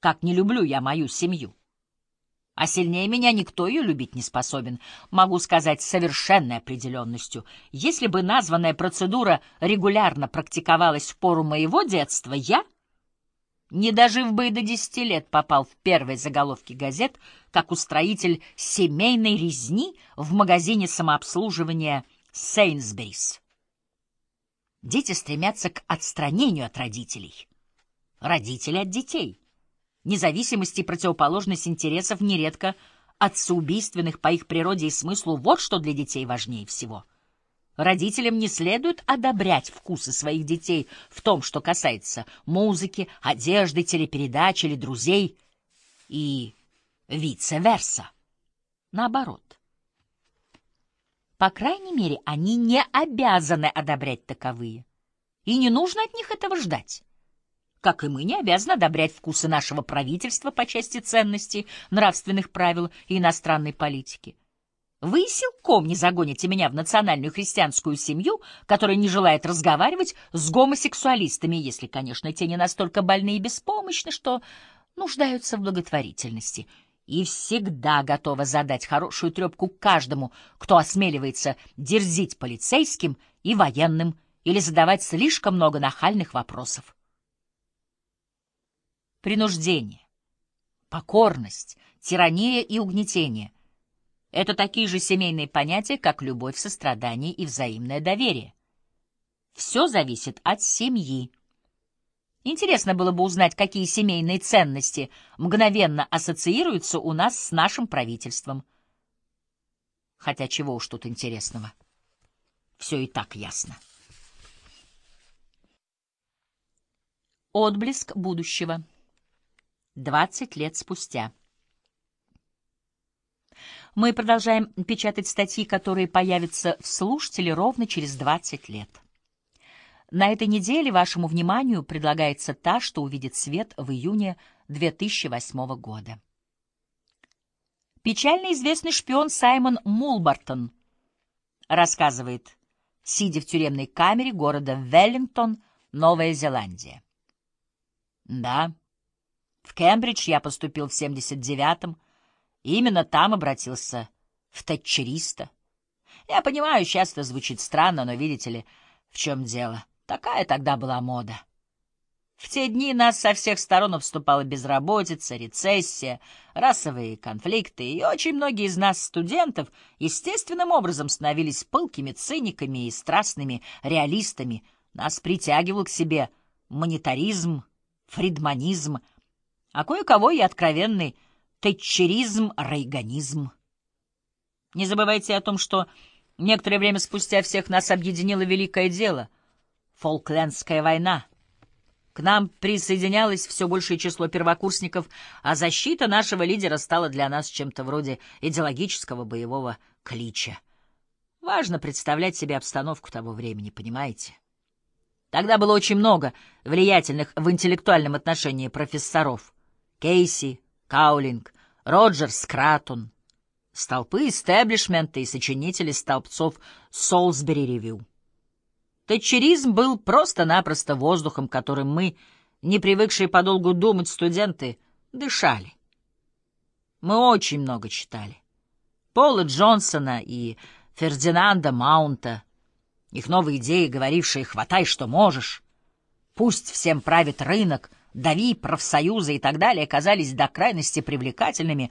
как не люблю я мою семью. А сильнее меня никто ее любить не способен. Могу сказать с совершенной определенностью. Если бы названная процедура регулярно практиковалась в пору моего детства, я, не дожив бы и до десяти лет, попал в первые заголовки газет как устроитель семейной резни в магазине самообслуживания Сейнсберис. Дети стремятся к отстранению от родителей, родители от детей. Независимость и противоположность интересов нередко отцеубийственных по их природе и смыслу вот что для детей важнее всего. Родителям не следует одобрять вкусы своих детей в том, что касается музыки, одежды, телепередач или друзей, и вице-верса. Наоборот. По крайней мере, они не обязаны одобрять таковые, и не нужно от них этого ждать как и мы не обязаны одобрять вкусы нашего правительства по части ценностей, нравственных правил и иностранной политики. Вы силком не загоните меня в национальную христианскую семью, которая не желает разговаривать с гомосексуалистами, если, конечно, те не настолько больны и беспомощны, что нуждаются в благотворительности, и всегда готова задать хорошую трепку каждому, кто осмеливается дерзить полицейским и военным или задавать слишком много нахальных вопросов принуждение, покорность, тирания и угнетение — это такие же семейные понятия, как любовь, сострадание и взаимное доверие. Все зависит от семьи. Интересно было бы узнать, какие семейные ценности мгновенно ассоциируются у нас с нашим правительством. Хотя чего уж тут интересного. Все и так ясно. Отблеск будущего. Двадцать лет спустя. Мы продолжаем печатать статьи, которые появятся в «Слушателе» ровно через 20 лет. На этой неделе вашему вниманию предлагается та, что увидит свет в июне 2008 года. Печально известный шпион Саймон Мулбартон рассказывает, сидя в тюремной камере города Веллингтон, Новая Зеландия. Да, в Кембридж я поступил в 79-м, и именно там обратился в тэтчериста. Я понимаю, сейчас это звучит странно, но видите ли, в чем дело. Такая тогда была мода. В те дни нас со всех сторон обступала безработица, рецессия, расовые конфликты, и очень многие из нас, студентов, естественным образом становились пылкими циниками и страстными реалистами. Нас притягивал к себе монетаризм, фридманизм, а кое-кого и откровенный тэтчеризм, рейганизм. Не забывайте о том, что некоторое время спустя всех нас объединило великое дело — Фолклендская война. К нам присоединялось все большее число первокурсников, а защита нашего лидера стала для нас чем-то вроде идеологического боевого клича. Важно представлять себе обстановку того времени, понимаете? Тогда было очень много влиятельных в интеллектуальном отношении профессоров — Кейси, Каулинг, Роджер Скратон, столпы истеблишмента и сочинители столбцов Солсбери Ревью. Тэтчеризм был просто-напросто воздухом, которым мы, не привыкшие подолгу думать студенты, дышали. Мы очень много читали. Пола Джонсона и Фердинанда Маунта, их новые идеи, говорившие «хватай, что можешь», «пусть всем правит рынок», дави, профсоюзы и так далее казались до крайности привлекательными